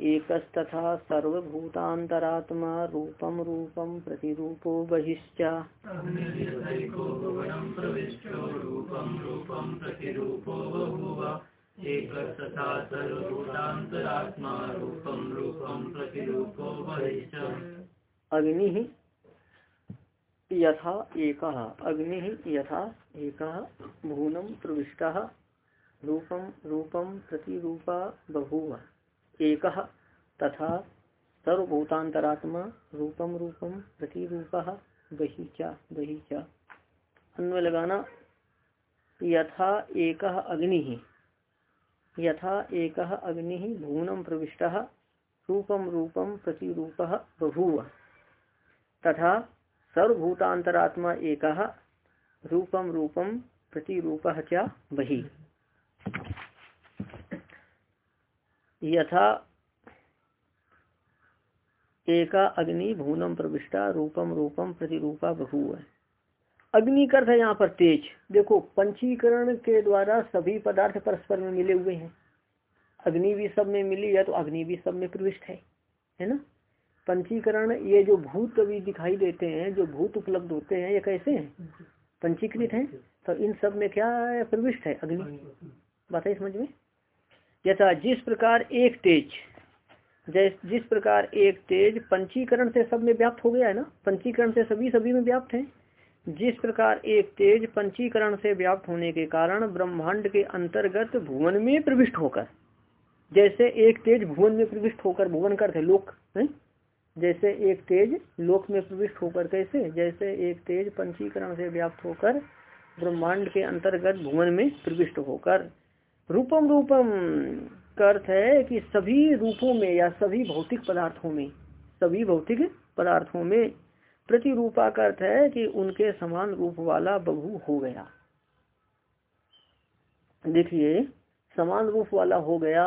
एकस्तथा सर्वभूतांतरात्मा रूपम रूपम प्रतिरूपो बहिश्च। अग्नि यथा एक। अग्नि यथा एक। भूनम प्रविष्ट। रूपम रूपम प्रतिरूपा बभूव। एक तथा सर्वभूतांतरात्मा रूपम रूपम प्रतिरूप बहीचा बहीचा अन्वय लगाना यथा एक अग्नि, यथा एक अग्नि भूनम प्रविष्ट रूपम रूपम प्रतिरूप बभूव। तथा सर्वभूतांतरात्मा एक रूपम रूपम प्रतिरूप चा बही। यथा एका अग्नि भूनम प्रविष्टा रूपम रूपम प्रतिरूपा बहु अग्नि अर्थ है यहाँ पर तेज। देखो पंचीकरण के द्वारा सभी पदार्थ परस्पर में मिले हुए हैं। अग्नि भी सब में मिली है तो अग्नि भी सब में प्रविष्ट है। है ना? पंचीकरण ये जो भूत भी दिखाई देते हैं जो भूत उपलब्ध होते हैं ये कैसे हैं? पंचीकृत हैं। तो इन सब में क्या प्रविष्ट है अग्नि। बात है समझ में? यथा जिस प्रकार एक तेज, जिस प्रकार एक तेज पंचीकरण से सब में व्याप्त हो गया है ना? पंचीकरण से सभी सभी में व्याप्त है। जिस प्रकार एक तेज पंचीकरण से व्याप्त होने के कारण ब्रह्मांड के अंतर्गत भुवन में प्रविष्ट होकर, जैसे एक तेज भुवन में प्रविष्ट होकर भुवन करते लोक है जैसे एक तेज लोक में प्रविष्ट होकर कैसे? जैसे एक तेज पंचीकरण से व्याप्त होकर ब्रह्मांड के अंतर्गत भुवन में प्रविष्ट होकर। रूपम रूपम का अर्थ है कि सभी रूपों में या सभी भौतिक पदार्थों में, सभी भौतिक पदार्थों में प्रतिरूपा का अर्थ है कि उनके समान रूप वाला बहु हो गया। देखिए, समान रूप वाला हो गया।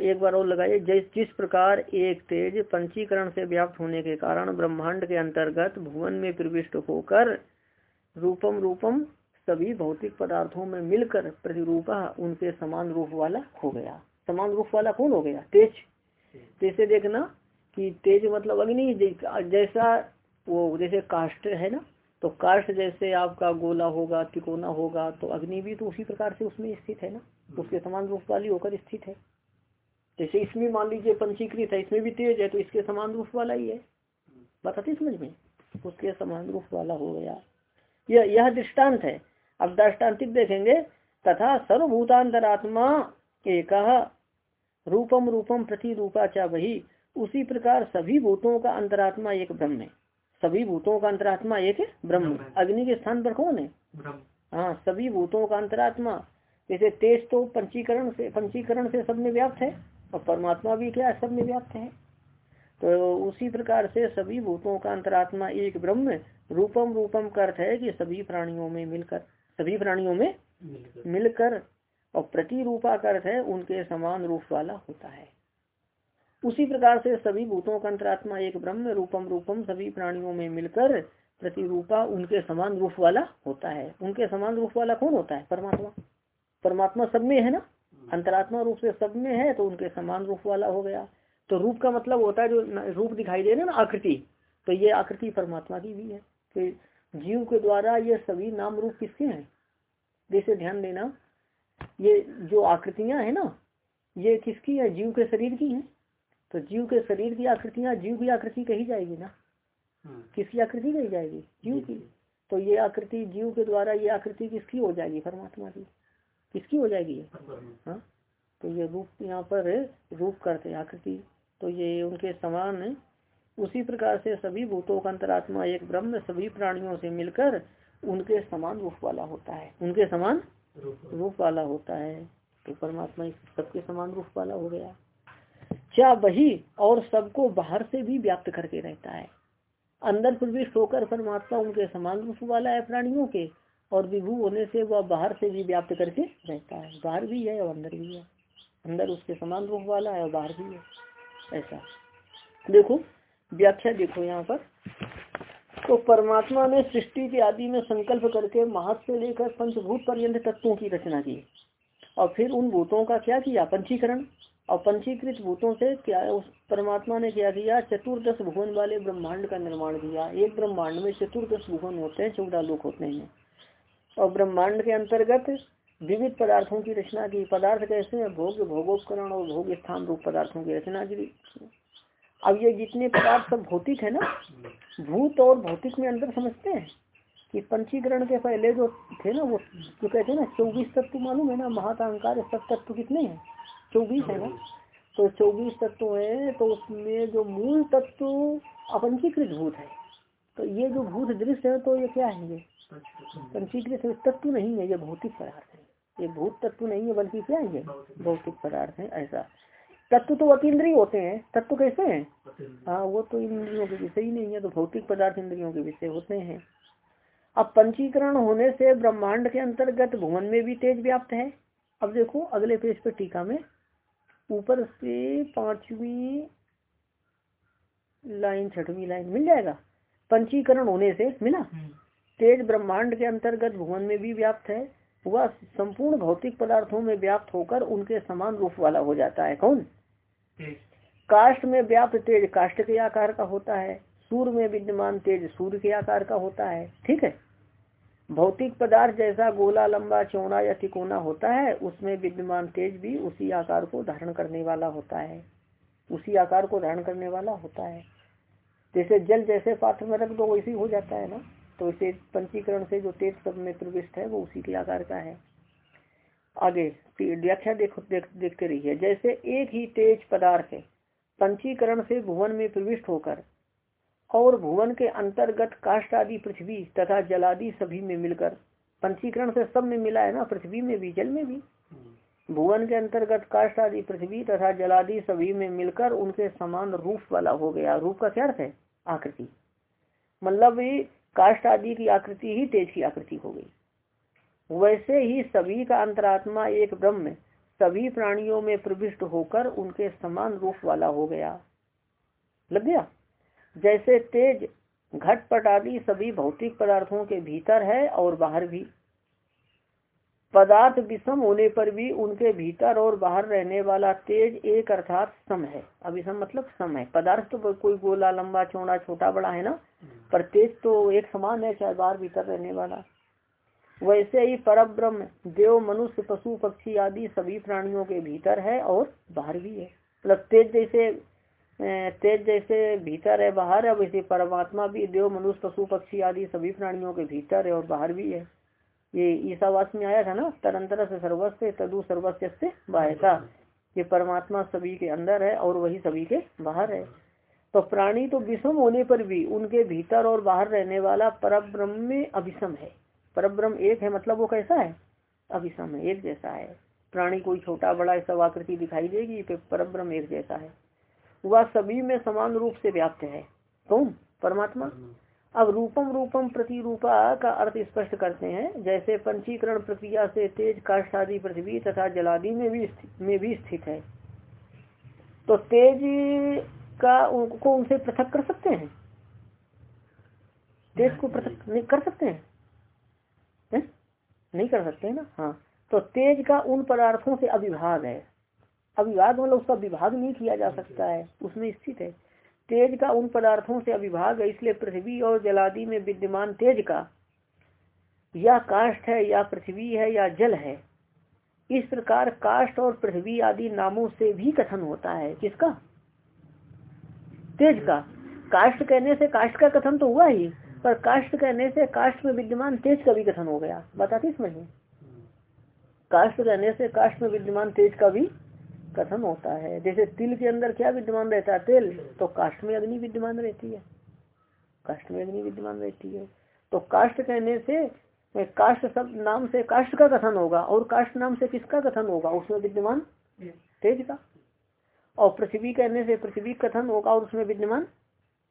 एक बार और लगाइए, जिस जिस प्रकार एक तेज पंचीकरण से व्याप्त होने के कारण ब्रह्मांड के अंतर्गत भुवन में प्रविष्ट होकर रूपम रूपम सभी भौतिक पदार्थों में मिलकर प्रतिरूपा उनके समान रूप वाला हो गया। समान रूप वाला कौन हो गया? तेज। जैसे देखना कि तेज मतलब अग्नि जैसा वो जैसे काष्ट है ना तो काष्ट जैसे आपका गोला होगा तिकोना होगा तो अग्नि भी तो उसी प्रकार से उसमें स्थित है ना। उसके समान रूप वाली होकर स्थित है। जैसे इसमें मान लीजिए पंचीकृत है इसमें भी तेज है तो इसके समान रूप वाला ही है। बताते समझ में? उसके समान रूप वाला हो गया। यह यह दृष्टांत है। अब दृष्टान्तिक देखेंगे तथा सर्वभूतांतरात्मा एक रूपम रूपम प्रति रूपा चा वही। उसी प्रकार सभी भूतों का अंतरात्मा एक ब्रह्म है। सभी भूतों का अंतरात्मा एक ब्रह्म अग्नि के स्थान पर कौन है? हाँ सभी भूतों का अंतरात्मा। जैसे तेज तो पंचीकरण से पंचीकरण से सब में व्याप्त है और परमात्मा भी क्या सब में व्याप्त है? तो उसी प्रकार से सभी भूतों का अंतरात्मा एक ब्रह्म रूपम रूपम का अर्थ है कि सभी प्राणियों में मिलकर। सभी प्राणियों में मिलकर। और प्रतिरूपा का अर्थ है उनके समान रूप वाला होता है। उसी प्रकार से सभी भूतों का अंतरात्मा एक ब्रह्म रूपम रूपम सभी प्राणियों में मिलकर प्रतिरूपा उनके समान रूप वाला होता है। उनके समान रूप वाला कौन होता है? परमात्मा। परमात्मा सब में है ना? अंतरात्मा रूप से सब में है तो उनके समान रूप वाला हो गया। तो रूप का मतलब होता है जो रूप दिखाई दे रहे ना आकृति तो ये आकृति परमात्मा की भी है। कि जीव के द्वारा ये सभी नाम रूप किसके हैं? जैसे ध्यान देना। ये जो आकृतियाँ है ना ये किसकी है? जीव के शरीर की है। तो जीव के शरीर की आकृतियाँ जीव की आकृति कही जाएगी ना? किसकी आकृति कही जाएगी? जीव की। तो ये आकृति जीव के द्वारा ये आकृति किसकी हो जाएगी? परमात्मा की। किसकी हो जाएगी हाँ? तो ये रूप यहाँ पर रूप करते आकृति। तो ये उनके समान उसी प्रकार से सभी भूतों का अंतरात्मा, एक ब्रह्म, सभी प्राणियों से मिलकर उनके समान रूप वाला होता है। उनके समान रूप वाला होता है। तो परमात्मा सबके समान रूप वाला हो गया। क्या वही और सबको बाहर से भी व्याप्त करके रहता है? अंदर प्रविष्ट होकर परमात्मा उनके समान रूप वाला है प्राणियों के, और विभू होने से वह बाहर से भी व्याप्त करके रहता है। बाहर भी है और अंदर भी है। अंदर उसके समान रूप वाला है और बाहर भी है। ऐसा। देखो व्याख्या देखो यहाँ पर। तो परमात्मा ने सृष्टि के आदि में संकल्प करके महत से लेकर पंचभूत पर्यंत तत्वों की रचना की। और फिर उन भूतों का क्या किया? पंचीकरण। और पंचीकृत भूतों से क्या उस परमात्मा ने क्या किया? चतुर्दश भुवन वाले ब्रह्मांड का निर्माण किया। एक ब्रह्मांड में चतुर्दश भुवन होते हैं, चौदह लोक होते हैं। और ब्रह्मांड के अंतर्गत विविध पदार्थों की रचना की। पदार्थ कैसे है? भोग, भोगोपकरण और भोग स्थान रूप पदार्थों की रचना की। अब ये जितने पदार्थ सब भौतिक है ना, भूत और भौतिक में अंतर समझते हैं कि पंचीकरण के पहले जो थे ना वो, जो कहते हैं ना, चौबीस तत्व मालूम है ना महातांकार सब तत्व कितने हैं? चौबीस है ना? तो चौबीस तत्व है तो उसमें जो मूल तत्व अपंचीकृत भूत है। तो ये जो भूत दृश्य है तो ये क्या है ये? पंचीकृत तत्व नहीं है, ये भौतिक पदार्थ है। ये भूत तत्व नहीं है, बल्कि क्या है ये? भौतिक पदार्थ है, ऐसा। तत्व तो अतीन्द्रिय होते हैं। तत्व कैसे हैं? हाँ वो तो इंद्रियों के विषय ही नहीं है तो भौतिक पदार्थ इंद्रियों के विषय होते हैं। अब पंचीकरण होने से ब्रह्मांड के अंतर्गत भुवन में भी तेज व्याप्त है। अब देखो अगले पेज पर टीका में ऊपर से पांचवी लाइन छठवी लाइन मिल जाएगा। पंचीकरण होने से मिला। हम्म। तेज ब्रह्मांड के अंतर्गत भुवन में भी व्याप्त है। वह संपूर्ण भौतिक पदार्थों में व्याप्त होकर उनके समान रूप वाला हो जाता है। कौन? काष्ट में व्याप्त तेज काष्ट के आकार का होता है सूर्य में विद्यमान तेज सूर्य के आकार का होता है, ठीक है? भौतिक पदार्थ जैसा गोला, लंबा, चौड़ा या तिकोना होता है, उसमें विद्यमान तेज भी उसी आकार को धारण करने वाला होता है, उसी आकार को धारण करने वाला होता है। जैसे जल जैसे पात्र में रख दो, वैसे हो जाता है ना? तो इसे पंचीकरण से जो तेज सब में प्रविष्ट है, वो उसी के आकार का है। आगे व्याख्या देखो देख, देखते रहिए। जैसे एक ही तेज पदार्थ पंचीकरण से भुवन में प्रविष्ट होकर और भुवन के अंतर्गत काष्ट आदि पृथ्वी तथा जलादि सभी में मिलकर पंचीकरण से सब में मिला है ना पृथ्वी में भी जल में भी। भुवन के अंतर्गत काष्ट आदि पृथ्वी तथा जलादि सभी में मिलकर उनके समान रूप वाला हो गया। रूप का क्या अर्थ है? आकृति। मतलब काष्ट आदि की आकृति ही तेज की आकृति हो गई। वैसे ही सभी का अंतरात्मा एक ब्रह्म सभी प्राणियों में प्रविष्ट होकर उनके समान रूप वाला हो गया। लग गया? जैसे तेज घटपट आदि सभी भौतिक पदार्थों के भीतर है और बाहर भी। पदार्थ विषम होने पर भी उनके भीतर और बाहर रहने वाला तेज एक अर्थात सम है। अभिसम मतलब सम है। पदार्थ तो कोई गोला लंबा चौड़ा छोटा बड़ा है ना? पर तेज तो एक समान है चाहे बाहर भीतर रहने वाला। वैसे ही पर ब्रह्म देव मनुष्य पशु पक्षी आदि सभी प्राणियों के भीतर है और बाहर भी है। मतलब तेज जैसे तेज जैसे भीतर है बाहर है वैसे परमात्मा भी देव मनुष्य पशु पक्षी आदि सभी प्राणियों के भीतर है और बाहर भी है। ये ईसावास में आया था ना तरंतर से सर्वस्व तदु सर्वस्व से बाह्यता। ये परमात्मा सभी के अंदर है और वही सभी के बाहर है। तो प्राणी तो विषम होने पर भी उनके भीतर और बाहर रहने वाला पर ब्रह्म में अभिषम है। पर ब्रह्म एक है मतलब वो कैसा है? अभिषम है एक जैसा है। प्राणी कोई छोटा, बड़ा सब आकृति दिखाई देगी पर ब्रह्म एक जैसा है। वह सभी में समान रूप से व्याप्त है। कौन परमात्मा। अब रूपम रूपम प्रतिरूपा का अर्थ स्पष्ट करते हैं। जैसे पंचीकरण प्रक्रिया से तेज काष्ठादि पृथ्वी तथा जलादि में भी में भी स्थित है। तो तेज का उनको उनसे पृथक कर सकते हैं? तेज को पृथक कर सकते है? नहीं कर सकते ना? हाँ। तो तेज का उन पदार्थों से अभिभाग है। अभिभाग मतलब उसका विभाग नहीं किया जा सकता है। उसमें स्थित है। तेज का उन पदार्थों से अभिभाग है, इसलिए पृथ्वी और जलादि में विद्यमान तेज का या काष्ठ है, या पृथ्वी है, या जल है। इस प्रकार काष्ठ और पृथ्वी आदि नामों से भी कथन होता है। किसका? तेज का। काष्ठ कहने से काष्ठ का कथन तो हुआ ही। पर काष्ठ कहने से काष्ठ में विद्यमान तेज का भी कथन हो गया। बताती समझिए काष्ठ कहने से काष्ठ में विद्यमान तेज का भी कथन होता है। जैसे तिल के अंदर क्या विद्यमान रहता है? तेल। तो काष्ट में अग्नि विद्यमान रहती है। काष्ट में अग्नि विद्यमान रहती है। तो काष्ट कहने से काष्ट सब नाम से काष्ट का कथन होगा और काष्ट नाम से किसका कथन होगा? उसमें विद्यमान तेज का। और पृथ्वी कहने से पृथ्वी कथन होगा और उसमें विद्यमान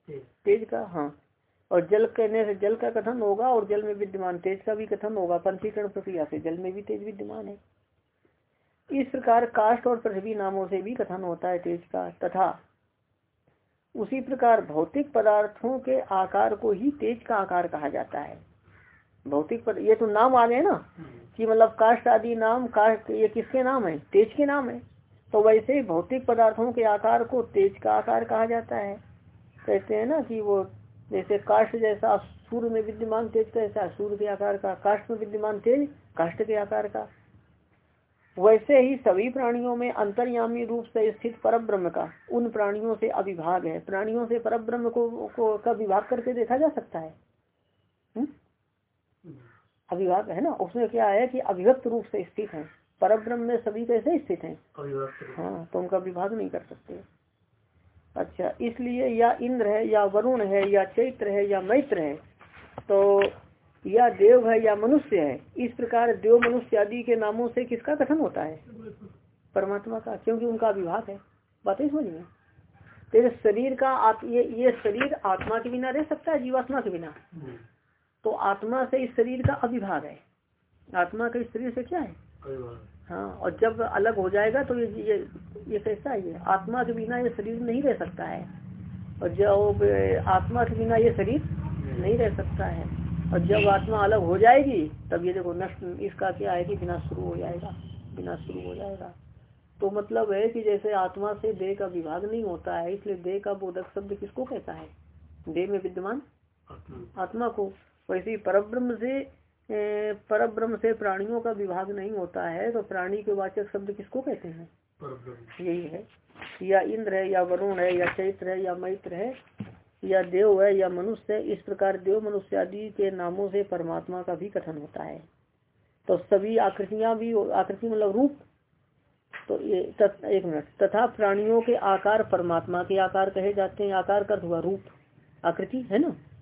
तेज का हाँ। और जल कहने से जल का कथन होगा और जल में विद्यमान तेज का भी कथन होगा पंचीकरण प्रक्रिया से जल में भी तेज विद्यमान है। इस प्रकार काष्ट और पृथ्वी नामों से भी कथन होता है तेज का। तथा उसी प्रकार भौतिक पदार्थों के आकार को ही तेज का आकार कहा जाता है। भौतिक पद, ये तो नाम आ गए ना, कि मतलब काष्ट आदि नाम काष्ट ये किसके नाम है? तेज के नाम है। तो वैसे ही भौतिक पदार्थों के आकार को तेज का आकार कहा जाता है। कहते हैं ना कि वो जैसे काष्ट जैसा सूर्य में विद्यमान तेज कैसा सूर्य के आकार का काष्ट में विद्यमान तेज काष्ट के आकार का। वैसे ही सभी प्राणियों में अंतर्यामी रूप से स्थित पर ब्रह्म का उन प्राणियों से अभिभाग है। प्राणियों से पर ब्रह्म को, को का विभाग करके देखा जा सकता है। हुँ? अभिभाग है ना? उसमें क्या है कि अभिव्यक्त रूप से स्थित है। पर ब्रह्म में सभी कैसे स्थित है? हाँ तो उनका विभाग नहीं कर सकते। अच्छा इसलिए या इंद्र है, या वरुण है, या चैत्र है, या मैत्र है तो या देव है, या मनुष्य है, इस प्रकार देव मनुष्य आदि के नामों से किसका कथन होता है? परमात्मा का, क्योंकि उनका विभाग है। बातें समझ में? तेरे शरीर का आप ये ये शरीर आत्मा के बिना रह सकता है, जीवात्मा के बिना? तो आत्मा से इस शरीर का अभिभाग है। आत्मा का इस शरीर से क्या है? हाँ और जब अलग हो जाएगा तो ये ये ये कैसा है ये। आत्मा के बिना ये शरीर नहीं रह सकता है। और जब आत्मा के बिना ये शरीर नहीं रह सकता है और जब आत्मा अलग हो जाएगी तब ये देखो नष्ट इसका क्या है कि बिना शुरू हो जाएगा बिना शुरू हो जाएगा। तो मतलब है कि जैसे आत्मा से देह का विभाग नहीं होता है इसलिए देह का बोधक शब्द किसको कहता है? देह में विद्यमान आत्मा। को। वैसे ही परब्रह्म से परब्रह्म से प्राणियों का विभाग नहीं होता है तो प्राणी के वाचक शब्द किसको कहते हैं? यही है। या इंद्र है या वरुण है या चैत्र है या मैत्र है या देव है या मनुष्य है इस प्रकार देव मनुष्य आदि के नामों से परमात्मा का भी कथन होता है। तो सभी आकृतियाँ भी आकृति मतलब रूप तो ये तत, एक मिनट तथा प्राणियों के आकार परमात्मा के आकार कहे जाते हैं आकार का हुआ रूप आकृति है ना? तो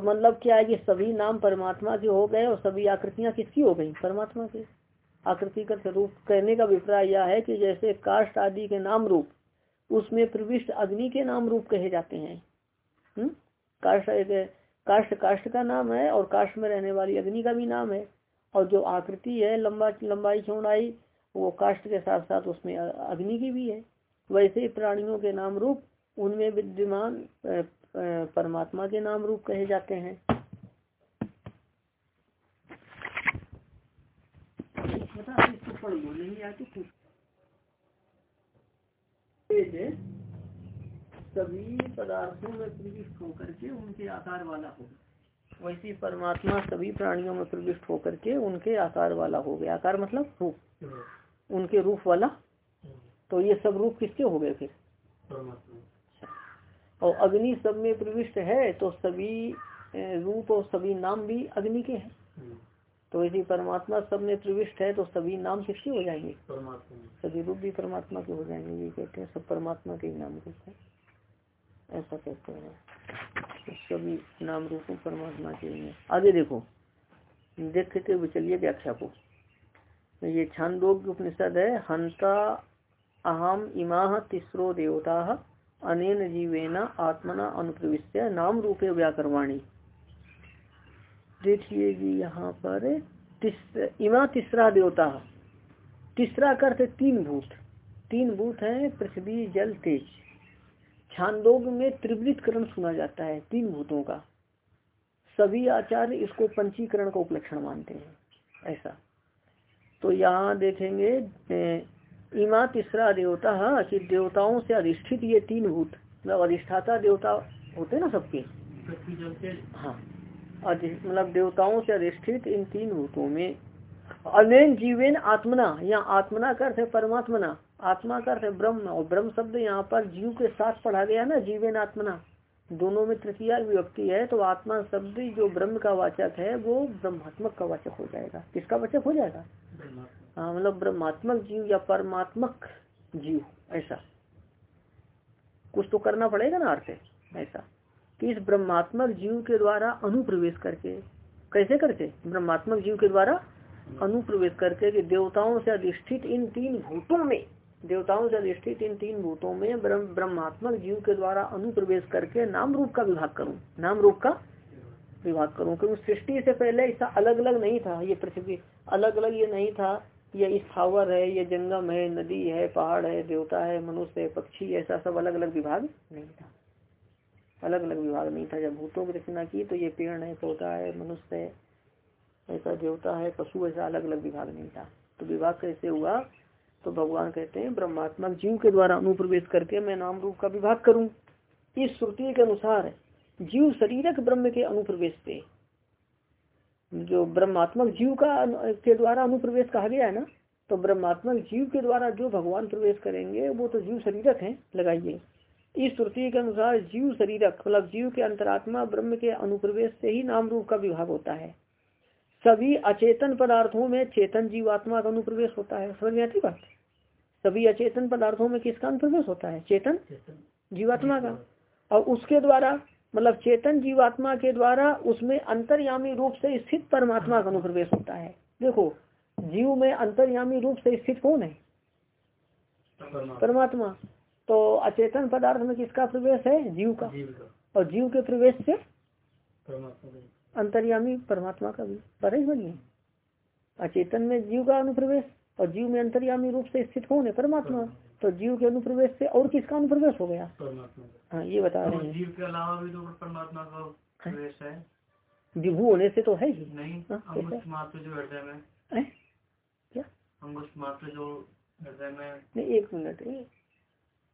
मतलब क्या है कि सभी नाम परमात्मा के हो गए और सभी आकृतियाँ किसकी हो गई? परमात्मा की। आकृति का रूप कहने का अभिप्राय यह है कि जैसे काष्ट आदि के नाम रूप उसमें प्रविष्ट अग्नि के नाम रूप कहे जाते हैं। हम्म? काष्ट काष्ट काष्ट का नाम है और काष्ट में रहने वाली अग्नि का भी नाम है। और जो आकृति है, लंबा, लंबाई, चौड़ाई, वो काष्ट के साथ साथ उसमें अग्नि की भी है। वैसे प्राणियों के नाम रूप उनमें विद्यमान परमात्मा के नाम रूप कहे जाते हैं। सभी पदार्थों में प्रविष्ट होकर के उनके आकार वाला हो वैसे परमात्मा सभी प्राणियों में प्रविष्ट होकर के उनके आकार वाला हो गया। आकार मतलब रूप। उनके रूप वाला। तो ये सब रूप किसके हो गए फिर? और अग्नि सब में प्रविष्ट है तो सभी रूप और सभी नाम भी अग्नि के हैं। तो यदि परमात्मा सब में प्रविष्ट है तो सभी नाम किसके हो जाएँगे। परमात्मा। सभी रूप भी परमात्मा के हो जाएँगे ये कहते हैं सब परमात्मा के नाम रूप है। ऐसा कहते हैं। तो सभी नाम रूप परमात्मा के हैं आगे देखो देखते हुए चलिए व्याख्या को। ये छांदोग्य उपनिषद है हंता अहम इमा तीसरो देवता अनेन जीवेना आत्मना अनुप्रविश्य, नाम रूपे व्याकरवाणी देखिएगी यहाँ पर इमा तीसरा देवता। तीसरा अर्थ तीन भूत। तीन भूत है, पृथ्वी, जल, तेज। छांदोग में त्रिवृतकरण सुना जाता है तीन भूतों का। सभी आचार्य इसको पंचीकरण का उपलक्षण मानते हैं, ऐसा। तो यहाँ देखेंगे इमा तीसरा देवता, है, कि देवताओं से अधिष्ठित ये तीन भूत मतलब अधिष्ठाता देवता होते ना सबके? हाँ मतलब देवताओं से अधिष्ठित इन तीन भूतों में। अनेन जीवेन आत्मना यहाँ आत्मना का अर्थ है परमात्मना, आत्मा का अर्थ है ब्रह्म, और ब्रह्म शब्द यहाँ पर जीव के साथ पढ़ा गया ना, जीवेन आत्मना। दोनों में तृतीय विभक्ति है तो आत्मा शब्द जो ब्रह्म का वाचक है, वो ब्रह्मात्मक का वाचक हो जाएगा। किसका वाचक हो जाएगा? मतलब ब्रह्मात्मक जीव या परमात्मक जीव, ऐसा। कुछ तो करना पड़ेगा ना अर्थ, ऐसा। कि इस ब्रह्मात्मक जीव के द्वारा अनुप्रवेश करके, कैसे करके ब्रह्मात्मक जीव के द्वारा अनुप्रवेश करके कि देवताओं से अधिष्ठित इन तीन भूतों में, देवताओं से अधिष्ठित इन तीन भूतों में ब्रह्मात्मक जीव के द्वारा अनुप्रवेश करके नाम रूप का विभाग करूँ। नाम रूप का विभाग करूँ क्योंकि सृष्टि से पहले ऐसा अलग अलग नहीं था, ये पृथ्वी अलग अलग ये नहीं था ये स्थावर है, ये जंगम है, नदी है, पहाड़ है, देवता है, मनुष्य है, पक्षी, ऐसा सब अलग अलग विभाग नहीं था। अलग अलग विभाग नहीं था। जब भूतों की रचना की तो ये पेड़ है, पौधा है, मनुष्य है, ऐसा देवता है, पशु, ऐसा अलग अलग विभाग नहीं था। तो विभाग कैसे हुआ? तो भगवान कहते हैं, ब्रह्मात्मक जीव के द्वारा अनुप्रवेश करके मैं नाम रूप का विभाग करूँ। इस श्रुति के अनुसार, जीव शरीरक ब्रह्म के अनुप्रवेश से जो ब्रह्मात्मक जीव का के द्वारा अनुप्रवेश कहा गया है ना तो ब्रह्मात्मक जीव के द्वारा जो भगवान प्रवेश करेंगे वो तो जीव शरीरक है लगाइए। इस श्रुति के अनुसार जीव शरीरक मतलब जीव के अंतरात्मा ब्रह्म के अनुप्रवेश से ही नाम रूप का विभाग होता है। सभी अचेतन पदार्थों में चेतन जीवात्मा का अनुप्रवेश होता है। समझ में आती बात? सभी अचेतन पदार्थों में किसका अनुप्रवेश होता है? चेतन जीवात्मा का। और उसके द्वारा मतलब चेतन जीवात्मा के द्वारा उसमें अंतर्यामी रूप से स्थित परमात्मा का अनुप्रवेश होता है। देखो जीव में अंतर्यामी रूप से स्थित कौन है? परमात्मा। तो अचेतन पदार्थ में किसका प्रवेश है? जीव का। और जीव के प्रवेश से अंतर्यामी परमात्मा का भी। पर ही बनिए अचेतन में जीव का अनुप्रवेश और जीव में अंतर्यामी रूप से स्थित कौन है? परमात्मा। तो जीव के अनुप्रवेश से और किसका अनुप्रवेश हो गया? हाँ ये बता रहे हैं। जीव के अलावा भी तो परमात्मा का प्रवेश है? विभू होने से तो है ही। नहीं हाँ, मात्र जो हृदय में। क्या? मात्र जो हृदय में। नहीं एक मिनट एक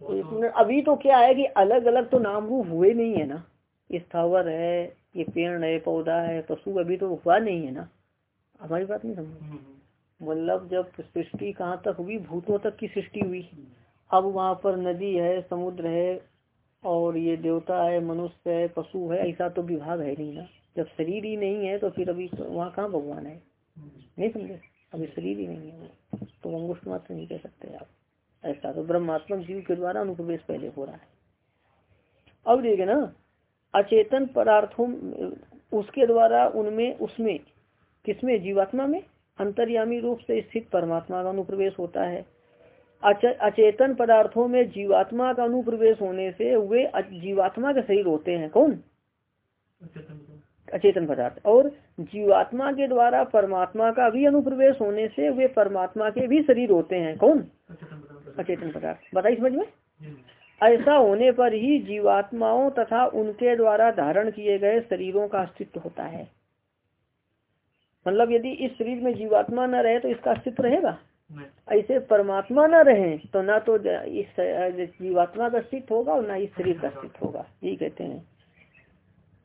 तो मिनट। अभी तो क्या है कि अलग अलग तो नाम रूप हुए नहीं है ना। स्थावर है ये पेड़ है पौधा है पशु अभी तो हुआ नहीं है ना। हमारी बात नहीं समझ मतलब जब सृष्टि कहाँ तक हुई? भूतों तक की सृष्टि हुई। अब वहाँ पर नदी है, समुद्र है और ये देवता है, मनुष्य है, पशु है, ऐसा तो विभाग है नहीं ना। जब शरीर ही नहीं है तो फिर अभी वहाँ कहाँ भगवान है? नहीं समझे? अभी शरीर ही नहीं है वो। तो अंगुष्ठ मात्र नहीं कह सकते आप। ऐसा तो ब्रह्मात्मक जीव के द्वारा अनुप्रवेश पहले हो रहा है। अब देखे ना, अचेतन पदार्थों उसके द्वारा उनमें, उसमें, किसमें? जीवात्मा में? अंतर्यामी रूप से स्थित परमात्मा का अनुप्रवेश होता है। अचेतन पदार्थों में जीवात्मा का अनुप्रवेश होने से वे जीवात्मा के शरीर होते हैं। कौन? अचेतन पदार्थ। और जीवात्मा के द्वारा परमात्मा का भी अनुप्रवेश होने से वे परमात्मा के भी शरीर होते हैं। कौन? अचेतन पदार्थ। बताइए समझ में? ऐसा होने पर ही जीवात्माओं तथा उनके द्वारा धारण किए गए शरीरों का अस्तित्व होता है। मतलब यदि इस शरीर में जीवात्मा न रहे तो इसका अस्तित्व रहेगा? ऐसे परमात्मा न रहे तो ना तो इस जीवात्मा का अस्तित्व होगा और ना इस शरीर का अस्तित्व होगा। यही कहते हैं।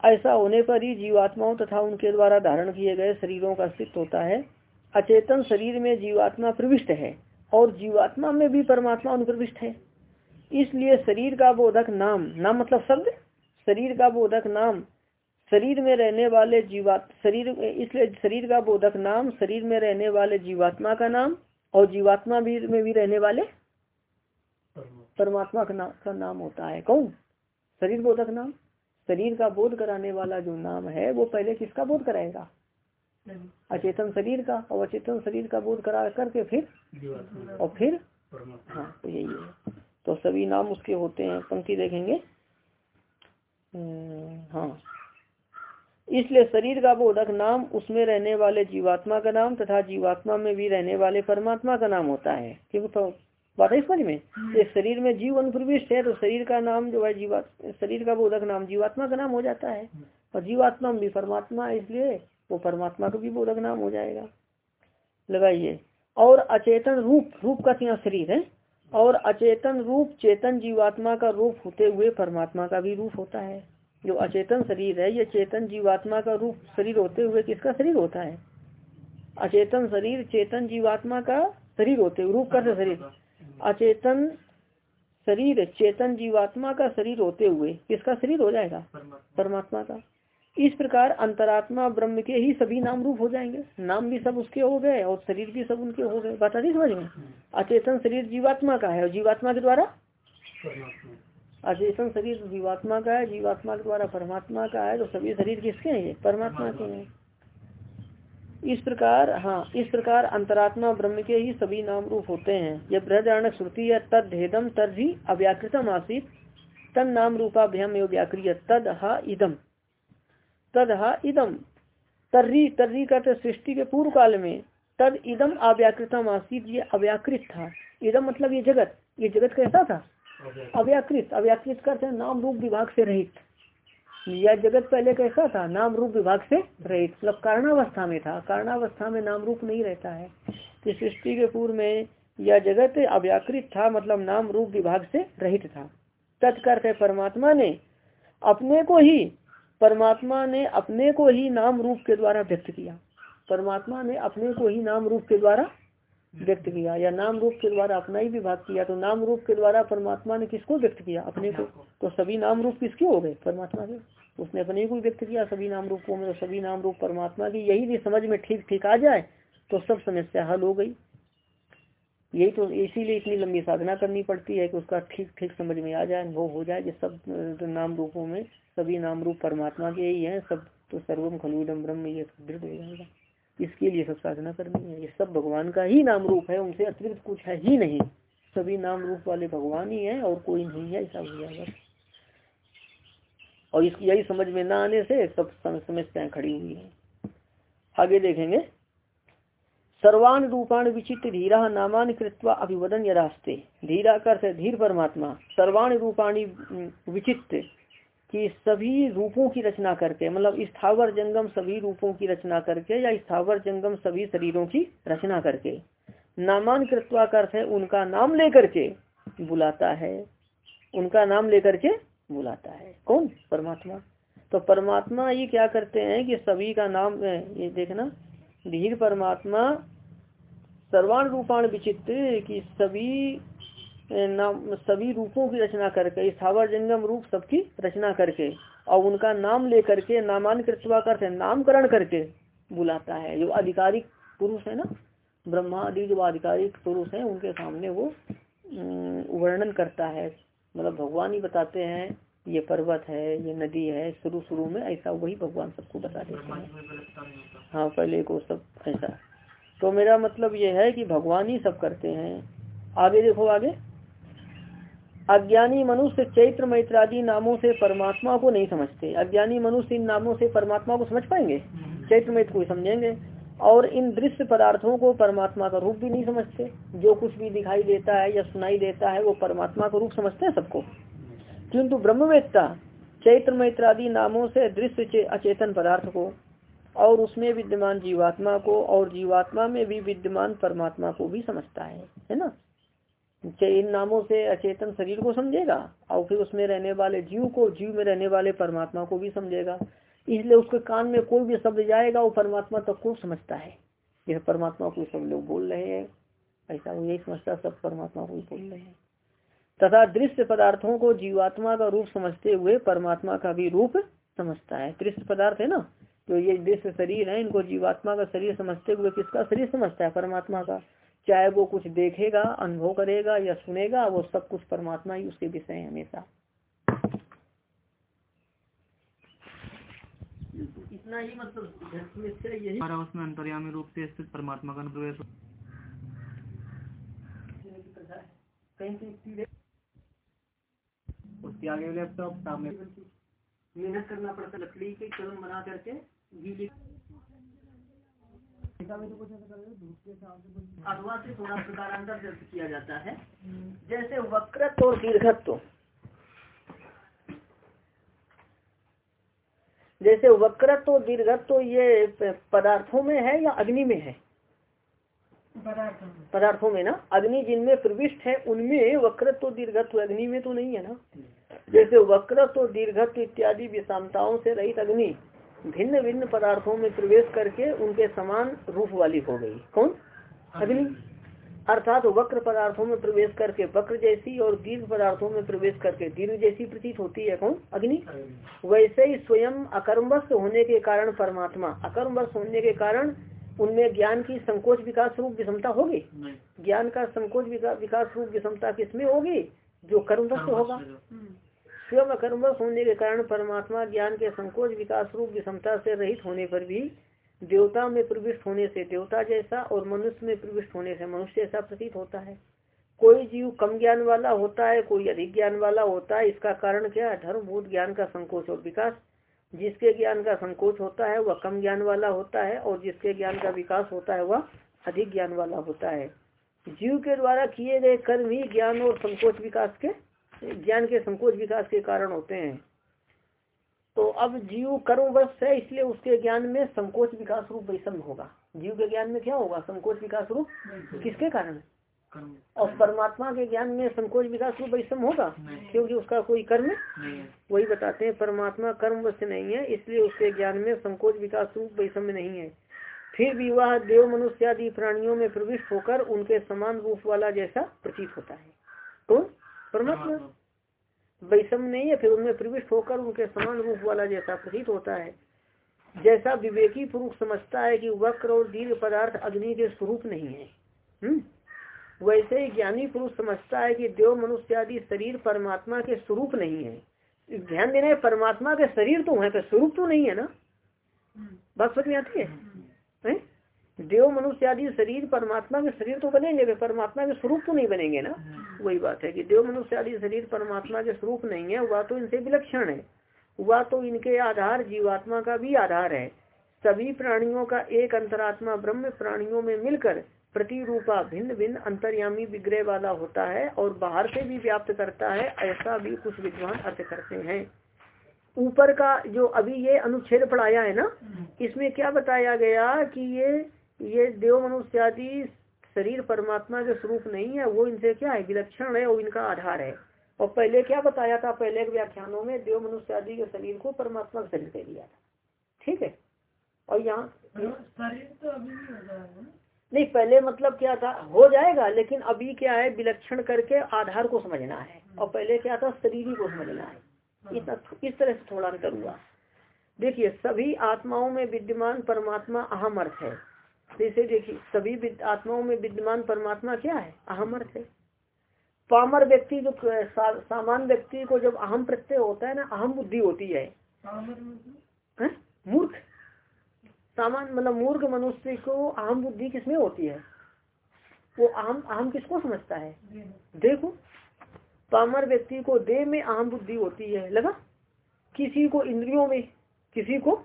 ऐसा होने पर ही जीवात्माओं तथा उनके द्वारा धारण किए गए शरीरों का अस्तित्व होता है। अचेतन शरीर में जीवात्मा प्रविष्ट है और जीवात्मा में भी परमात्मा अनुप्रविष्ट है। इसलिए शरीर का बोधक नाम नाम मतलब शब्द? शरीर का बोधक नाम, शरीर में रहने वाले जीवात शरीर इसलिए शरीर का बोधक नाम, शरीर में रहने वाले जीवात्मा का नाम और जीवात्मा भी में भी रहने वाले परमात्मा। का, ना, का नाम होता है। कौन? शरीर बोधक नाम। शरीर का बोध कराने वाला जो नाम है वो पहले किसका बोध कराएगा? अचेतन शरीर का। और अचेतन शरीर का बोध करा करके फिर और फिर हाँ तो यही है। तो सभी नाम उसके होते हैं। पंक्ति देखेंगे। हाँ। इसलिए शरीर का बोधक नाम उसमें रहने वाले जीवात्मा का नाम तथा जीवात्मा में भी रहने वाले परमात्मा का नाम होता है। क्योंकि तो बात है समझ में इस शरीर में जीव अनुप्रविष्ट है तो शरीर का नाम जो है जीवा शरीर का बोधक नाम जीवात्मा का नाम हो जाता है। और जीवात्मा भी परमात्मा इसलिए वो परमात्मा का भी बोधक नाम हो जाएगा। लगाइए। और अचेतन रूप रूप का यहाँ शरीर है। और अचेतन रूप चेतन जीवात्मा का रूप होते हुए परमात्मा का भी रूप होता है। जो अचेतन शरीर है ये चेतन जीवात्मा का रूप शरीर होते हुए किसका शरीर होता है? अचेतन शरीर चेतन जीवात्मा का शरीर होते हुए रूप का शरीर। अचेतन शरीर चेतन जीवात्मा का शरीर होते हुए किसका शरीर हो जाएगा? परमात्मा। का। इस प्रकार अंतरात्मा ब्रह्म के ही सभी नाम रूप हो जाएँगे। नाम भी सब उसके हो गए और शरीर भी सब उनके हो गए। बता दी समझ में? अचेतन शरीर जीवात्मा का है और जीवात्मा के द्वारा? अचेतन शरीर तो जीवात्मा का है, जीवात्मा के द्वारा परमात्मा का है तो सभी शरीर किसके हैं? परमात्मा के हैं। इस प्रकार हाँ इस प्रकार अंतरात्मा ब्रह्म के ही सभी नाम रूप होते हैं। यह बृहदारण श्रुति है, तद भेदम तद ही अव्याकृतम आसित। तद नाम रूपाभ्याम व्याक्रिय, तद हा इदम तद हा इदम तर्री तर्री का सृष्टि के पूर्व काल में, तद इदम अव्याकृतम आसित, ये अव्याकृत था। इदम मतलब ये जगत। ये जगत कैसा था? अव्याकृत अव्याकृत करते नाम रूप विभाग से रहित। यह जगत पहले कैसा था? नाम रूप विभाग से रहित। मतलब कारणावस्था में था। कारणावस्था में नाम रूप नहीं रहता है। तो सृष्टि के पूर्व में यह जगत अव्याकृत था मतलब नाम रूप विभाग से रहित था। तत्कर परमात्मा ने अपने को ही, परमात्मा ने अपने को ही नाम रूप के द्वारा व्यक्त किया। परमात्मा ने अपने को ही नाम रूप के द्वारा व्यक्त किया या नाम रूप के द्वारा अपना ही विभाग किया तो नाम रूप के द्वारा परमात्मा ने किसको व्यक्त किया? अपने को। तो सभी नाम रूप किसके हो गए? परमात्मा के। उसने अपने को व्यक्त किया सभी नाम रूपों में तो सभी नाम रूप परमात्मा की। यही भी समझ में ठीक ठीक आ जाए तो सब समस्या हल हो गई। यही तो इसीलिए इतनी लंबी साधना करनी पड़ती है कि उसका ठीक ठीक समझ में आ जाए अनुभव हो जाए कि सब नाम रूपों में सभी नाम रूप परमात्मा के ही हैं सब तो सर्वम खलूडम ब्रह्म ये दृढ़ हो जाएगा। इसके लिए सब साधना करनी है? ये सब भगवान का ही नाम रूप है, उनसे अतिरिक्त कुछ है ही नहीं। सभी नाम रूप वाले भगवान ही है और कोई नहीं है, ऐसा हो जाएगा और इसकी यही समझ में ना आने से सब समस्याएँ खड़ी हुई है। आगे देखेंगे। सर्वान रूपाण विचित्र धीरा नामान कृत्वा अभिवदन यदास्ते धीरा कर धीर परमात्मा। सर्वान रूपाणी विचित्र। कि सभी रूपों की रचना करके मतलब स्थावर जंगम सभी रूपों की रचना करके या स्थावर जंगम सभी शरीरों की रचना करके, नामान कृत्वा अर्थ है, उनका नाम लेकर के बुलाता है। उनका नाम लेकर के बुलाता है। कौन? परमात्मा। तो परमात्मा ये क्या करते हैं कि सभी का नाम ये देखना, धीर परमात्मा, सर्वाण रूपाण विचित्र, कि सभी नाम, सभी रूपों की रचना करके स्थावर जंगम रूप सबकी रचना करके, और उनका नाम लेकर के नामांकृतवा करते नामकरण करके बुलाता है। जो आधिकारिक पुरुष है ना ब्रह्मा आदि जो आधिकारिक पुरुष है, उनके सामने वो वर्णन करता है। मतलब भगवान ही बताते हैं, ये पर्वत है, ये नदी है, शुरू शुरू में ऐसा वही भगवान सबको बता देते हैं। हाँ पहले को सब ऐसा। तो मेरा मतलब ये है कि भगवान ही सब करते हैं। आगे देखो आगे। अज्ञानी मनुष्य चैत्र मैत्रादि नामों से परमात्मा को नहीं समझते। अज्ञानी मनुष्य इन नामों से परमात्मा को समझ पाएँगे? चैत्र मैत्र को समझेंगे। और इन दृश्य पदार्थों को परमात्मा का रूप भी नहीं समझते। जो कुछ भी दिखाई देता है या सुनाई देता है, वो परमात्मा का रूप समझते हैं सबको। किंतु ब्रह्मवेत्ता चैत्र मैत्रादि नामों से दृश्य अचेतन पदार्थ को और उसमें विद्यमान जीवात्मा को और जीवात्मा में भी विद्यमान परमात्मा को भी समझता है। है ना? इन नामों से अचेतन शरीर को समझेगा और फिर उसमें रहने वाले जीव को, जीव में रहने वाले परमात्मा को भी समझेगा। इसलिए उसके कान में कोई भी शब्द जाएगा, वो परमात्मा तक को समझता है। यह परमात्मा को सब लोग बोल रहे हैं। ऐसा वो यही समझता सब परमात्मा को बोल रहे हैं। तथा दृश्य पदार्थों को जीवात्मा का रूप समझते हुए परमात्मा का भी रूप समझता है। दृश्य पदार्थ है ना तो ये दृश्य शरीर है, इनको जीवात्मा का शरीर समझते हुए किसका शरीर समझता है? परमात्मा का। चाहे वो कुछ देखेगा अनुभव करेगा या सुनेगा वो सब कुछ परमात्मा ही उसके विषय है हमेशा। इतना ही मतलब यही उसमें अंतर्यामी रूप से स्थित परमात्मा का अनुप्रवेश उसके आगे लैपटॉप सामने मेहनत करना पड़ता लकड़ी के कलम बना करके अथवा से थोड़ा प्रकारांतर व्यक्त किया जाता है। जैसे वक्रत्व और दीर्घत्व। जैसे वक्रत्व दीर्घत्व ये पदार्थों में है या अग्नि में है? पदार्थों में। ना? अग्नि जिनमें प्रविष्ट है उनमें वक्रत्व दीर्घत्व अग्नि में तो नहीं है ना? जैसे वक्रत्व दीर्घत्व इत्यादि विषमताओं से रहित अग्नि भिन्न भिन्न पदार्थों में प्रवेश करके उनके समान रूप वाली हो गई। कौन? अग्नि। अर्थात वक्र पदार्थों में प्रवेश करके वक्र जैसी और दीर्घ पदार्थों में प्रवेश करके दीर्घ जैसी प्रतीत होती है। कौन? अग्नि। वैसे ही स्वयं अकर्मवश होने के कारण परमात्मा। अकर्मवश होने के कारण उनमें ज्ञान की संकोच विकास रूप विषमता होगी। ज्ञान का संकोच विकास रूप विषमता किसमें होगी? जो कर्मवश होगा। स्वयं अकर्मवश होने के कारण परमात्मा ज्ञान के संकोच विकास रूप विषमता से रहित होने पर भी देवता में प्रविष्ट होने से, देवता जैसा और मनुष्य में प्रविष्ट होने से मनुष्य जैसा प्रतीत होता है। कोई जीव कम ज्ञान वाला होता है, कोई अधिक ज्ञान वाला होता है, इसका कारण क्या है? धर्मभूत ज्ञान का संकोच और विकास। जिसके ज्ञान का संकोच होता है, वह कम ज्ञान वाला होता है और जिसके ज्ञान का विकास होता है, वह अधिक ज्ञान वाला होता है। जीव के द्वारा किए गए कर्म ही ज्ञान और संकोच विकास के ज्ञान के संकोच विकास के कारण होते हैं। तो अब जीव कर्मवश है इसलिए उसके ज्ञान में संकोच विकास रूप वैषम्य होगा। जीव के ज्ञान में क्या होगा? संकोच विकास रूप? किसके कारण? और परमात्मा के ज्ञान में संकोच विकास रूप वैषम होगा? क्योंकि उसका कोई कर्म? वही बताते हैं परमात्मा कर्म वश नहीं है इसलिए उसके ज्ञान में संकोच विकास रूप वैषम्य नहीं है। फिर भी वह देव मनुष्य आदि प्राणियों में प्रविष्ट होकर उनके समान रूप वाला जैसा प्रतीत होता है। तो परमात्मा। वैषम नहीं है फिर उनमें प्रविष्ट होकर उनके समान रूप वाला जैसा प्रतीत होता है। जैसा विवेकी पुरुष समझता है कि वक्र और दीर्घ पदार्थ अग्नि के स्वरूप नहीं है। हम्म? वैसे ही ज्ञानी पुरुष समझता है कि देव मनुष्य आदि शरीर परमात्मा के स्वरूप नहीं है। ध्यान देना है परमात्मा के शरीर तो है पर स्वरूप तो नहीं है ना? बात समझ में आती है, है? देव मनुष्य आदि शरीर परमात्मा के शरीर तो बनेंगे परमात्मा के स्वरूप तो नहीं बनेंगे ना? वही बात है कि देव मनुष्य आदि शरीर परमात्मा के स्वरूप नहीं है वह तो इनसे विलक्षण है। वह तो इनके आधार जीवात्मा का भी आधार है। सभी प्राणियों का एक अंतरात्मा ब्रह्म प्राणियों में मिलकर प्रतिरूपा भिन्न भिन्न अंतर्यामी विग्रह वाला होता है और बाहर से भी व्याप्त करता है ऐसा भी कुछ विद्वान अर्थ करते हैं। ऊपर का जो अभी ये अनुच्छेद पढ़ाया है ना इसमें क्या बताया गया कि ये ये देव मनुष्य आदि शरीर परमात्मा के स्वरूप नहीं है वो इनसे क्या है? विलक्षण है और इनका आधार है। और पहले क्या बताया था? पहले के व्याख्यानों में देव मनुष्य आदि के शरीर को परमात्मा का शरीर दे दिया था। ठीक है? और यहाँ शरीर तो नहीं पहले मतलब क्या था? हो जाएगा लेकिन अभी क्या है? विलक्षण करके आधार को समझना है। और पहले क्या था? शरीर को समझना है। इतना इस तरह से थोड़ा अंतर हुआ। देखिए सभी आत्माओं में विद्यमान परमात्मा अहम अर्थ है। जैसे देखिए सभी आत्माओं में विद्यमान परमात्मा क्या है? अहम अर्थ है पामर व्यक्ति जो सा, सामान्य व्यक्ति को जब अहम प्रत्यय होता है ना अहम बुद्धि होती है, है? मूर्ख। सामान्य मतलब मूर्ख मनुष्य को अहम बुद्धि किसमें होती है? वो अहम अहम किसको समझता है? देखो पामर व्यक्ति को देह में अहम बुद्धि होती है। लगा? किसी को इंद्रियों में किसी को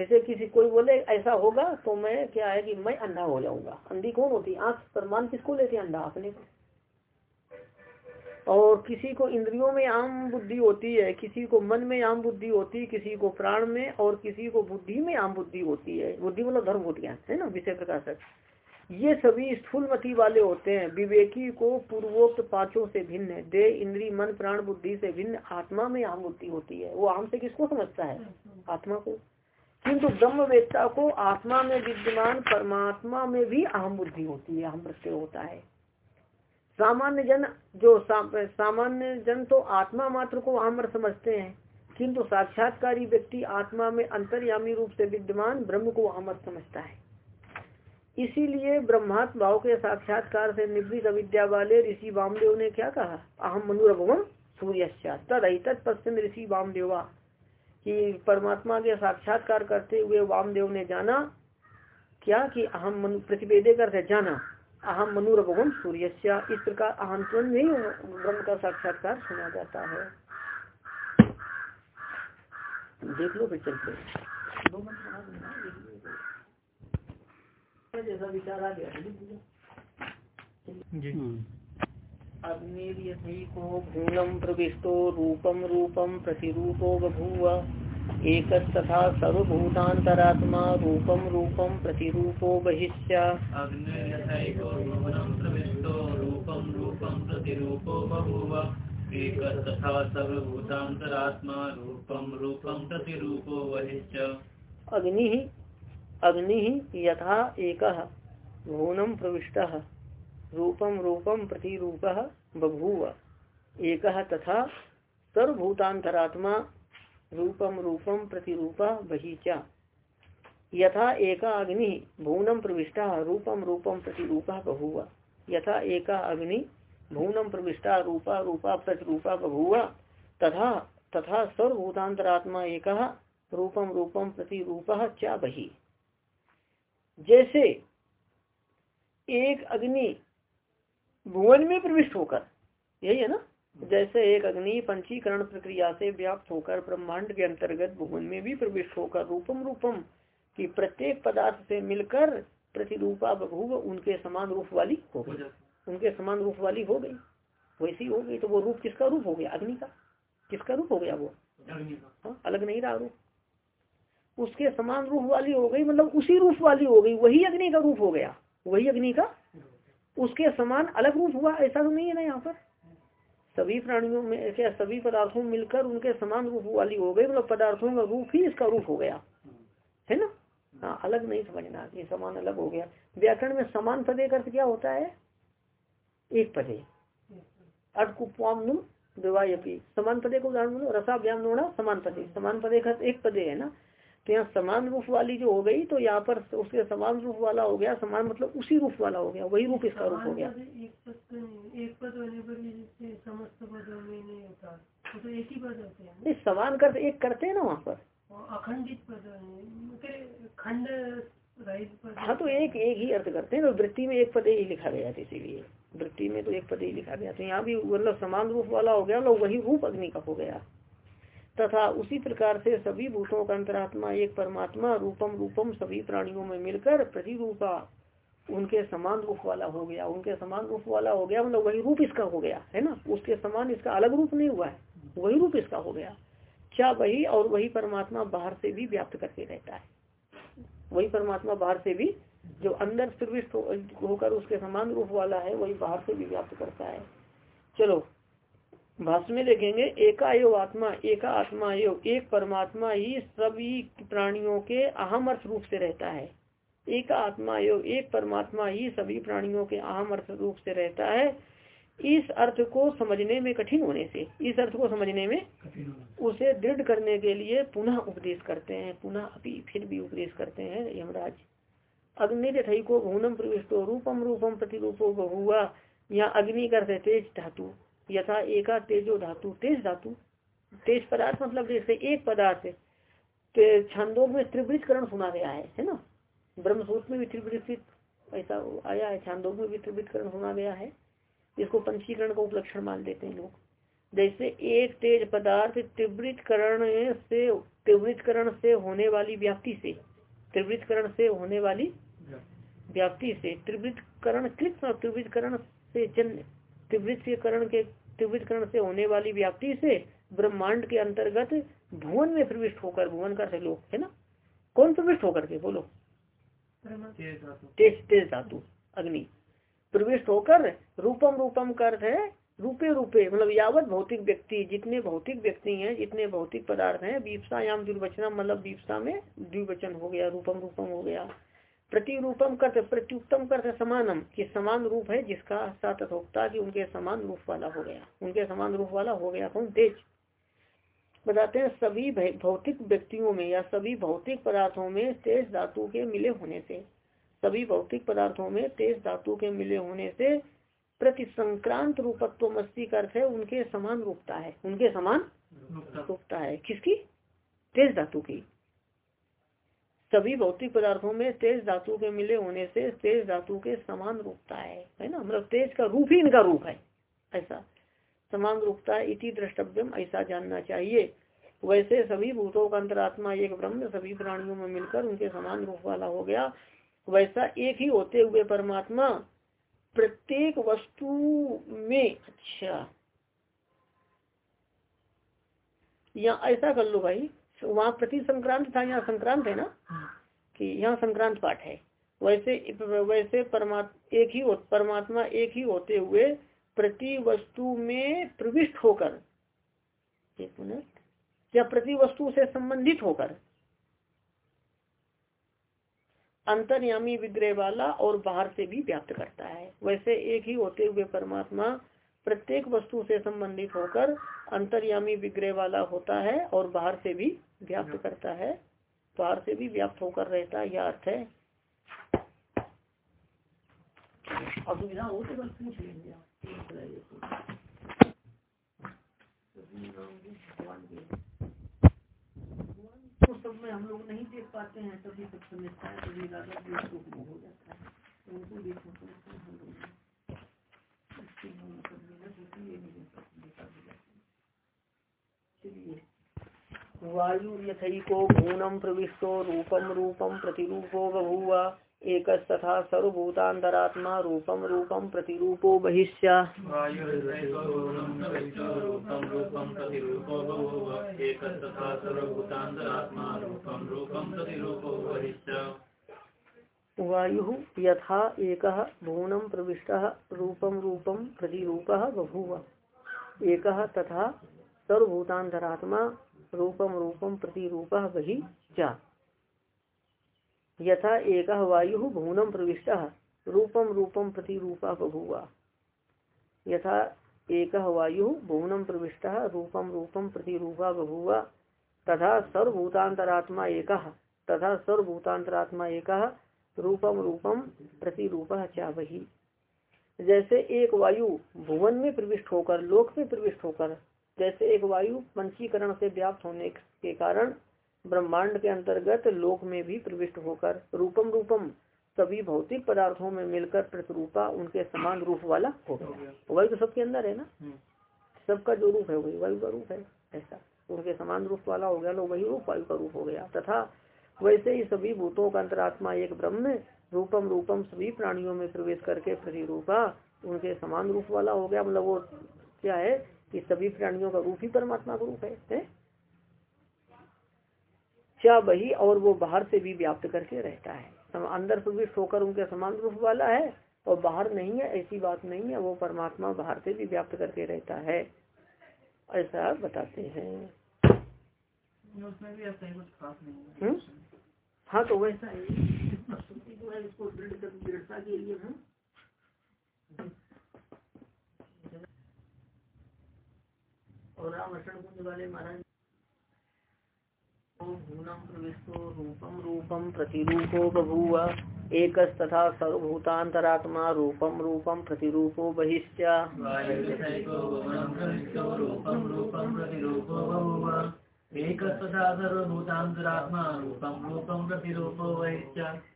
जैसे किसी कोई बोले, ऐसा होगा तो मैं क्या है कि मैं अंधा हो जाऊँगा। अंधी कौन होती? आँख प्रमाण किसको लेते अंधा अपने को। और किसी को इंद्रियों में आम बुद्धि होती है, किसी को मन में आम बुद्धि होती है किसी को प्राण में और किसी को बुद्धि में आम बुद्धि होती है। बुद्धि मतलब धर्म बुद्धियाँ है ना? विषय प्रकाशक ये सभी स्थूल स्थूलमती वाले होते हैं। विवेकी को पूर्वोक्त पाँचों से भिन्न दे इंद्री, मन, प्राण, बुद्धि से भिन्न आत्मा में आम बुद्धि होती है। वो आम से किसको समझता है? आत्मा को। किंतु ब्रह्म वेत्ता को आत्मा में विद्यमान परमात्मा में भी अहम बुद्धि होती है अहम प्रत्यय होता है। सामान्य जन जो सा, सामान्य जन तो आत्मा मात्र को अहम समझते हैं किंतु साक्षात्कारी व्यक्ति आत्मा में अंतर्यामी रूप से विद्यमान ब्रह्म को अहम समझता है। इसीलिए ब्रह्मात्म भाव के साक्षात्कार से निवृत अविद्या वाले ऋषि वामदेव ने क्या कहा? अहम मनुरभवम सूर्य तद पश्चिम ऋषि वामदेवा। कि परमात्मा के साक्षात्कार करते हुए वामदेव ने जाना क्या कि अहम मनु प्रतिवेदे करते जाना अहम मनुरभगम सूर्य इस प्रकार अहंतवन में ब्रह्म का साक्षात्कार सुना जाता है। देख लो फिर चलते दो जैसा विचार आ गया जी। अग्निर्यथैको भूलं प्रविष्टो रूपम रूपम प्रतिरूपो बभूव। एक सर्वभूतांतरात्मा रूपम रूपम प्रतिरूपो बहिष्या रूपम रूपम प्रतिरूपो बभूव। एक सर्वभूतांतरात्मा रूपम रूपम प्रतिरूपो बहिष्य अग्नि अग्नि यथा एक भूनम प्रविष्ट। रूपम रूपम प्रतिरूप बभूव। एक तथा सर्वभूतांतरात्मा रूपम रूपम प्रतिरूप बहीचा यथा एका अग्नि भूनम प्रविष्टा रूपम रूपम प्रतिरूप बभूव। यथा एका अग्नि भूनम प्रविष्टा रूपा रूपा प्रतिरूपा बभूव। तथा तथा सर्वभूतांतरात्मा एक रूपम रूपम प्रतिरूप चा बही। जैसे एक अग्नि भुवन में प्रविष्ट होकर। यही है ना? जैसे एक अग्नि पंचीकरण प्रक्रिया से व्याप्त होकर ब्रह्मांड के अंतर्गत भुवन में भी प्रविष्ट होकर रूपम रूपम की प्रत्येक पदार्थ से मिलकर प्रतिरूपा बभूव उनके समान रूप वाली हो गई। उनके समान रूप वाली हो गई। वैसी हो गई तो वो रूप किसका रूप हो गया? अग्नि का। किसका रूप हो गया वो? हाँ, अलग नहीं रहा रूप। उसके समान रूप वाली हो गई मतलब उसी रूप वाली हो गई वही अग्नि का रूप हो गया। वही अग्नि का उसके समान अलग रूप हुआ, ऐसा तो नहीं है ना यहाँ पर? सभी प्राणियों में क्या सभी पदार्थों मिलकर उनके समान रूप वाली हो गई मतलब पदार्थों का रूप ही इसका रूप हो गया। है ना? हाँ अलग नहीं समझना, ये समान अलग हो गया। व्याकरण में समान पदे का क्या होता है? एक पदे। अटकुपाम विवाहपी समान पदे को उदाहरण रसा व्याम समान पदे। समान पदे का एक पदे है ना? तो यहाँ समान रूप वाली जो हो गई तो यहाँ पर उसके समान रूप वाला हो गया समान मतलब उसी रूप वाला हो गया वही रूप इसका रूप हो गया। एक पद होने पर समस्त पदों में नहीं होता तो एक ही पद होते हैं। नहीं समान कर एक करते हैं ना वहाँ पर। अखंडित पद खंड हाँ तो एक एक ही अर्थ करते हैं तो वृत्ति में एक पद ही लिखा गया था इसीलिए। वृत्ति में तो एक पद ही लिखा गया तो यहाँ भी मतलब समान रूप वाला हो गया मतलब वही रूप अग्नि का हो गया। तथा उसी प्रकार से सभी भूतों का अंतरात्मा एक परमात्मा, रूपम रूपम सभी प्राणियों में मिलकर प्रतिरूपा उनके समान रूप वाला हो गया। उनके समान रूप वाला हो गया मतलब वही रूप इसका हो गया, है ना? उसके समान इसका अलग रूप नहीं हुआ है। वही रूप इसका हो गया। क्या वही और वही परमात्मा बाहर से भी व्याप्त करके रहता है? वही परमात्मा बाहर से भी जो अंदर प्रविष्ट होकर उसके समान रूप वाला है, वही बाहर से भी व्याप्त करता है। चलो भाष्य में देखेंगे एका एव आत्मा एका आत्मा एव एक परमात्मा ही सभी प्राणियों के अहम अर्थ रूप से रहता है। एक आत्मा एव एक परमात्मा ही सभी प्राणियों के अहम अर्थ रूप से रहता है। इस अर्थ को समझने में कठिन होने से इस अर्थ को समझने में उसे दृढ़ करने के लिए पुनः उपदेश करते हैं पुनः अभी फिर भी उपदेश करते हैं यमराज। अग्नि रथई को भूनम प्रविष्टो रूपम रूपम प्रतिरूपो बहुआ यहाँ अग्नि करते तेज धातु। यथा एका तेजो धातु, तेज धातु। तेज पदार्थ मतलब जैसे एक पदार्थ छंदों में त्रिवृतकरण सुना गया है है ना? ब्रह्मसूत्र में भी त्रिवृत ऐसा आया है, छांदों में भी त्रिवृतकरण सुना गया है। इसको पंचीकरण का उपलक्षण मान लेते हैं लोग। जैसे एक तेज पदार्थ त्रिवृतकरण से त्रिवृतकरण से होने वाली व्याप्ति से त्रिवृतकरण से होने वाली व्याप्ति से त्रिवृतकरण कृत त्रिवृतकरण से जन्य त्रिवृतकरण के त्रिवृतकरण से होने वाली व्याप्ति से ब्रह्मांड के अंतर्गत भुवन में प्रविष्ट होकर भुवन का लोग है ना? कौन प्रविष्ट होकर के? बोलो। तेज तेज धातु अग्नि। प्रविष्ट होकर रूपम रूपम का अर्थ है रूपे रूपे मतलब यावत भौतिक व्यक्ति जितने भौतिक व्यक्ति हैं जितने भौतिक पदार्थ हैं बीपसा याम द्विवचना मतलब बीपसा में द्विवचन हो गया रूपम रूपम हो गया। प्रतिरूपम करते प्रत्युत्तम करते समानम कि समान रूप है जिसका सातोक्ता कि उनके समान रूप वाला हो गया। उनके समान रूप वाला हो गया कौन? तेज। बताते हैं सभी भौतिक व्यक्तियों में या सभी भौतिक पदार्थों में तेज धातु के मिले होने से सभी भौतिक पदार्थों में तेज धातु के मिले होने से प्रति संक्रांत रूपत्व मस्ती का अर्थ है उनके समान रूपता है। उनके समान रूपता है। किसकी? तेज धातु की। सभी भौतिक पदार्थों में तेज धातु के मिले होने से तेज धातु के समान रूपता है है ना? मतलब तेज का रूप ही इनका रूप है, ऐसा। समान रूपता इति द्रष्टव्यम, ऐसा जानना चाहिए। वैसे सभी भूतों का अंतरात्मा एक ब्रह्म, सभी प्राणियों में मिलकर उनके समान रूप वाला हो गया। वैसा एक ही होते हुए परमात्मा प्रत्येक वस्तु में अच्छा। या ऐसा कर लो भाई वहाँ प्रति संक्रांत था यहाँ संक्रांत है ना? कि यहाँ संक्रांत पाठ है। वैसे वैसे परमात्मा एक ही परमात्मा एक ही होते हुए प्रति वस्तु में प्रविष्ट होकर एक मिनट या प्रति वस्तु से संबंधित होकर अंतर्यामी विग्रह वाला और बाहर से भी व्याप्त करता है। वैसे एक ही होते हुए परमात्मा प्रत्येक वस्तु से संबंधित होकर अंतर्यामी विग्रह वाला होता है और बाहर से भी व्याप्त करता है। बाहर से भी व्याप्त होकर रहता है यह अर्थ है। असुविधा हो तो पूछ लेंगे तो सब में हम लोग नहीं देख पाते हैं तभी सब समझता है तभी हो जाता है तो उनको देखो हम लोग वायु यथको भूनम प्रविष्टो रूपम रूपम प्रतिरूपो बभुआ एक तथा सर्वभूतांतरात्मा रूपम रूपम प्रतिरूपो बहिष्या। वायु यथा एक भुवनम प्रविष्ट रूपम रूपम प्रतिरूप बभूव। एक तथा सर्वभूतांतरात्मा रूपम रूपम प्रतिरूप बहि चा यथा एक वायु भुवनम प्रविष्ट रूपम रूपम प्रतिरूपा बभूव। यथा एक वायु भुवनम प्रविष्ट रूपम रूपम प्रतिरूपा बभूव। तथा सर्वभूतांतरात्मा एक, तथा सर्वभूतांतरात्मा एक रूपम रूपम प्रतिरूप चावही जैसे एक वायु भुवन में प्रविष्ट होकर, लोक में प्रविष्ट होकर जैसे एक वायु पंचीकरण से व्याप्त होने के कारण ब्रह्मांड के अंतर्गत लोक में भी प्रविष्ट होकर रूपम रूपम सभी भौतिक पदार्थों में मिलकर प्रतिरूपा उनके समान रूप वाला हो गया। वायु तो सबके अंदर है ना? सबका जो रूप है वही वायु का रूप है ऐसा। उनके समान रूप वाला हो गया लोग वही रूप वायु का रूप हो गया। तथा वैसे ही सभी भूतों का अंतरात्मा एक ब्रह्म रूपम रूपम सभी प्राणियों में प्रवेश करके प्रतिरूपा उनके समान रूप वाला हो गया। मतलब वो क्या है? कि सभी प्राणियों का रूप ही परमात्मा का रूप है, है? क्या वही और वो बाहर से भी व्याप्त करके रहता है। अंदर प्रविष्ट होकर उनके समान रूप वाला है और बाहर नहीं है ऐसी बात नहीं है वो परमात्मा बाहर से भी व्याप्त करके रहता है। ऐसा बताते हैं। भी ही हम्म? हाँ तो वैसा है जो है इसको दृढ़ता के लिए हम और रामचरण कुंज वाले महाराज। रूपम रूपम प्रतिरूपो बभूव। एक तथा सर्वभूतांतरात्मा रूपम रूपम प्रतिरूपो बहिश्च।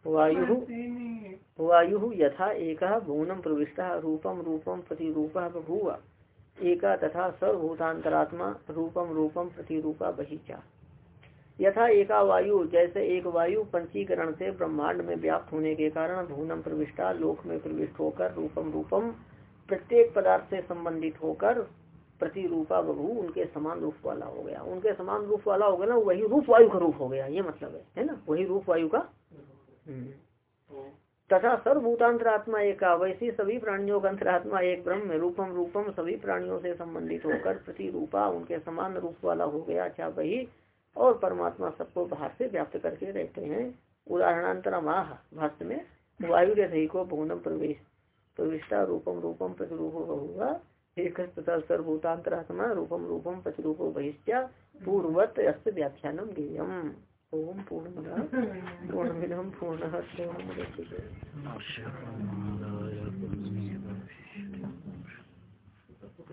वायु वायु यथा एक भूनम प्रविष्ट रूपम रूपम प्रतिरूप बभूव। एक तथा सर्वभूतांतरात्मा रूपम रूपम प्रतिरूपा बहिचा। यथा एका वायु जैसे एक वायु पंचीकरण से ब्रह्मांड में व्याप्त होने के कारण भूनम प्रविष्टा लोक में प्रविष्ट होकर रूपम रूपम प्रत्येक पदार्थ से संबंधित होकर प्रतिरूपा बभू उनके समान रूप वाला हो गया। उनके समान रूप वाला हो गया ना वही रूप वायु का रूप हो गया ये मतलब है है ना? वही रूप वायु का हम्म। तथा सर्वभूतांतरात्मा एक वैसी सभी प्राणियों का अंतरात्मा एक ब्रह्म रूपम रूपम सभी प्राणियों से संबंधित होकर प्रतिरूपा उनके समान रूप वाला हो गया। अच्छा वही और परमात्मा सबको बाहर से व्याप्त करके रहते हैं। उदाहरणांतर माह भाष्य में वायु के सही को भुवनम प्रवेश प्रविष्टा रूपम रूपम प्रतिरूपो बहुआ एक सर्वभूतांतरात्मा रूपम रूपम प्रतिरूपो बहिष्ठा पूर्वत अस्त व्याख्यानम गेयम ओम पूर्ण पूर्णमिदम पूर्ण पूर्ण